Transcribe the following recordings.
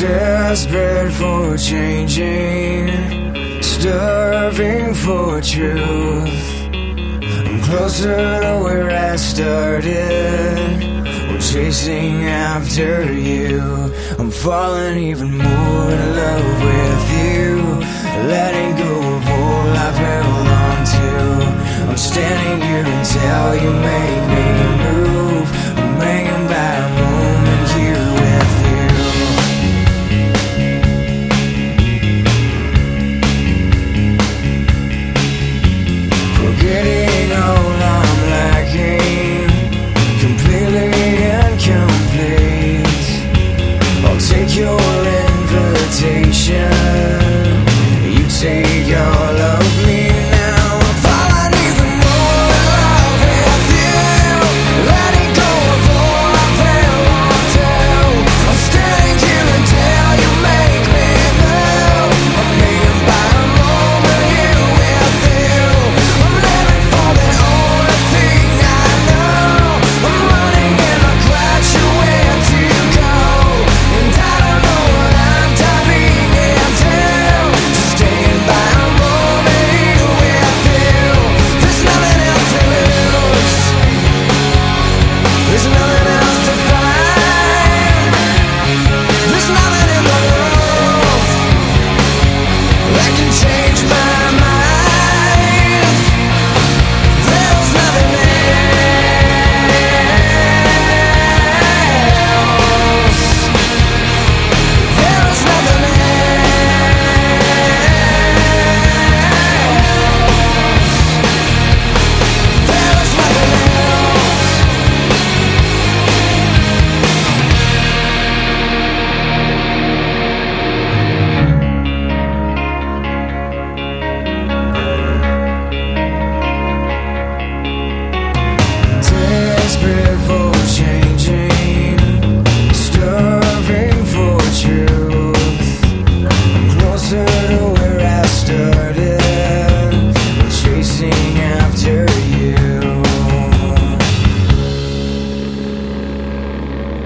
Desperate for changing, starving for truth. I'm closer to where I started. We're chasing after you. I'm falling even more in love with you. Letting station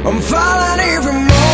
I'm falling even more.